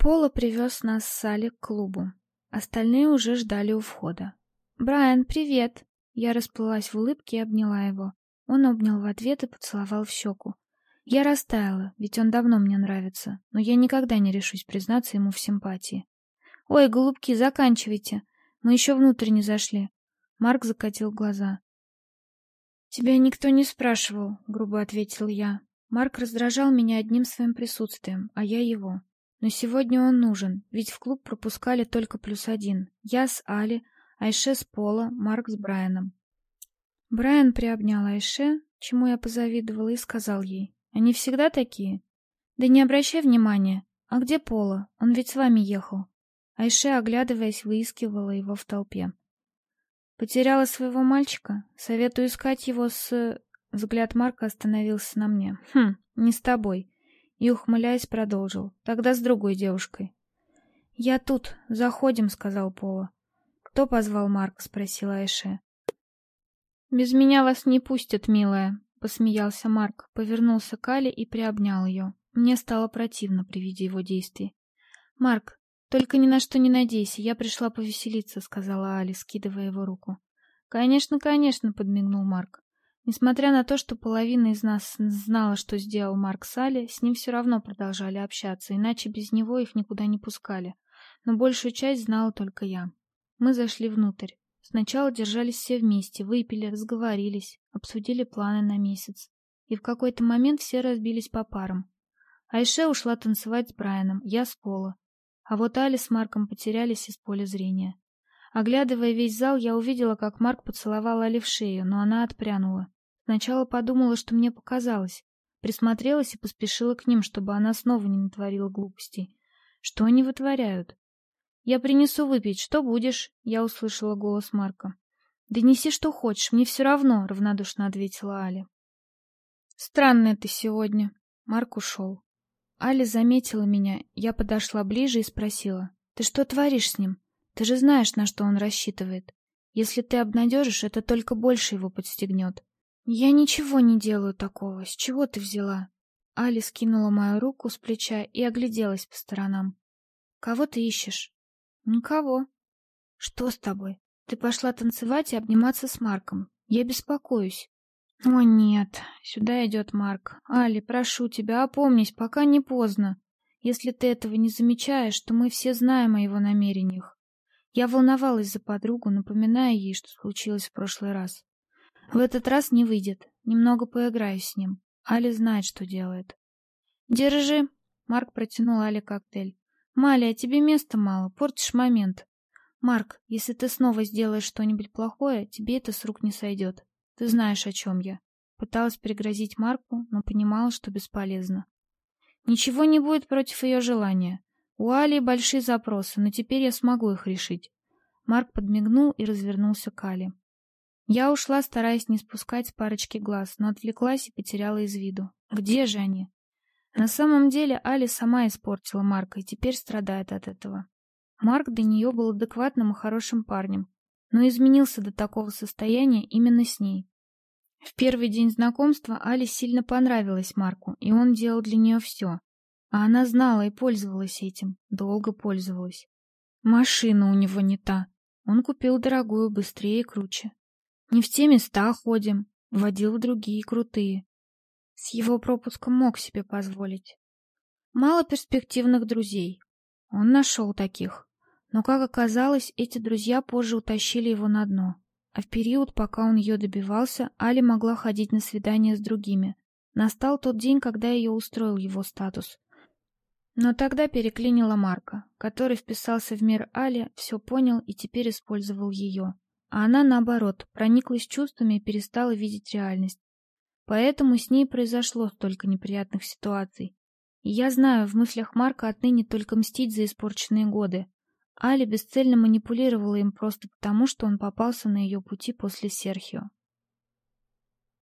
Пола привез нас с Салли к клубу. Остальные уже ждали у входа. «Брайан, привет!» Я расплылась в улыбке и обняла его. Он обнял в ответ и поцеловал в щеку. Я растаяла, ведь он давно мне нравится, но я никогда не решусь признаться ему в симпатии. «Ой, голубки, заканчивайте. Мы еще внутрь не зашли». Марк закатил глаза. «Тебя никто не спрашивал», — грубо ответил я. Марк раздражал меня одним своим присутствием, а я его. Но сегодня он нужен, ведь в клуб пропускали только плюс один. Я с Али, Айше с Пола, Марк с Брайаном. Брайан приобнял Айше, чему я позавидовала, и сказал ей. «Они всегда такие?» «Да не обращай внимания. А где Пола? Он ведь с вами ехал». Айше, оглядываясь, выискивала его в толпе. «Потеряла своего мальчика? Советую искать его с...» Взгляд Марка остановился на мне. «Хм, не с тобой и, ухмыляясь, продолжил. «Тогда с другой девушкой». «Я тут. Заходим», — сказал Пола. «Кто позвал Марк?» — спросила Айше. «Без меня вас не пустят, милая», — посмеялся Марк, повернулся к Али и приобнял ее. Мне стало противно при виде его действий. «Марк, только ни на что не надейся, я пришла повеселиться», — сказала Али, скидывая его руку. «Конечно, конечно», — подмигнул Марк. Несмотря на то, что половина из нас знала, что сделал Марк Салли, с ним все равно продолжали общаться, иначе без него их никуда не пускали. Но большую часть знала только я. Мы зашли внутрь. Сначала держались все вместе, выпили, разговорились, обсудили планы на месяц. И в какой-то момент все разбились по парам. Айше ушла танцевать с Брайаном, я с Пола. А вот Али с Марком потерялись из поля зрения. Оглядывая весь зал, я увидела, как Марк поцеловал Али в шею, но она отпрянула. Сначала подумала, что мне показалось. Присмотрелась и поспешила к ним, чтобы она снова не натворила глупостей. Что они вытворяют? «Я принесу выпить. Что будешь?» Я услышала голос Марка. «Да неси, что хочешь. Мне все равно», — равнодушно ответила Али. «Странная ты сегодня». Марк ушел. Али заметила меня. Я подошла ближе и спросила. «Ты что творишь с ним?» Ты же знаешь, на что он рассчитывает. Если ты обнадежишь, это только больше его подстегнет. Я ничего не делаю такого. С чего ты взяла? Али скинула мою руку с плеча и огляделась по сторонам. Кого ты ищешь? Никого. Что с тобой? Ты пошла танцевать и обниматься с Марком. Я беспокоюсь. О, нет. Сюда идет Марк. Али, прошу тебя, опомнись, пока не поздно. Если ты этого не замечаешь, то мы все знаем о его намерениях. Я волновалась за подругу, напоминая ей, что случилось в прошлый раз. В этот раз не выйдет. Немного поиграю с ним. Али знает, что делает. «Держи!» Марк протянул Але коктейль. «Мали, а тебе места мало, портишь момент. Марк, если ты снова сделаешь что-нибудь плохое, тебе это с рук не сойдет. Ты знаешь, о чем я». Пыталась пригрозить Марку, но понимала, что бесполезно. Ничего не будет против ее желания. У Али большие запросы, но теперь я смогу их решить. Марк подмигнул и развернулся к Али. Я ушла, стараясь не спускать с парочки глаз, но отвлеклась и потеряла из виду. Где же они? На самом деле Али сама испортила Марка и теперь страдает от этого. Марк до нее был адекватным и хорошим парнем, но изменился до такого состояния именно с ней. В первый день знакомства Али сильно понравилась Марку, и он делал для нее все. А она знала и пользовалась этим, долго пользовалась. Машина у него не та. Он купил дорогую, быстрее и круче. Не в те места ходим, водил другие крутые. С его пропуском мог себе позволить. Мало перспективных друзей. Он нашел таких. Но, как оказалось, эти друзья позже утащили его на дно. А в период, пока он ее добивался, Али могла ходить на свидания с другими. Настал тот день, когда ее устроил его статус. Но тогда переклинила Марка, который вписался в мир Али, все понял и теперь использовал ее. А она, наоборот, прониклась чувствами и перестала видеть реальность. Поэтому с ней произошло столько неприятных ситуаций. И я знаю, в мыслях Марка отныне только мстить за испорченные годы. Али бесцельно манипулировала им просто потому, что он попался на ее пути после Серхио.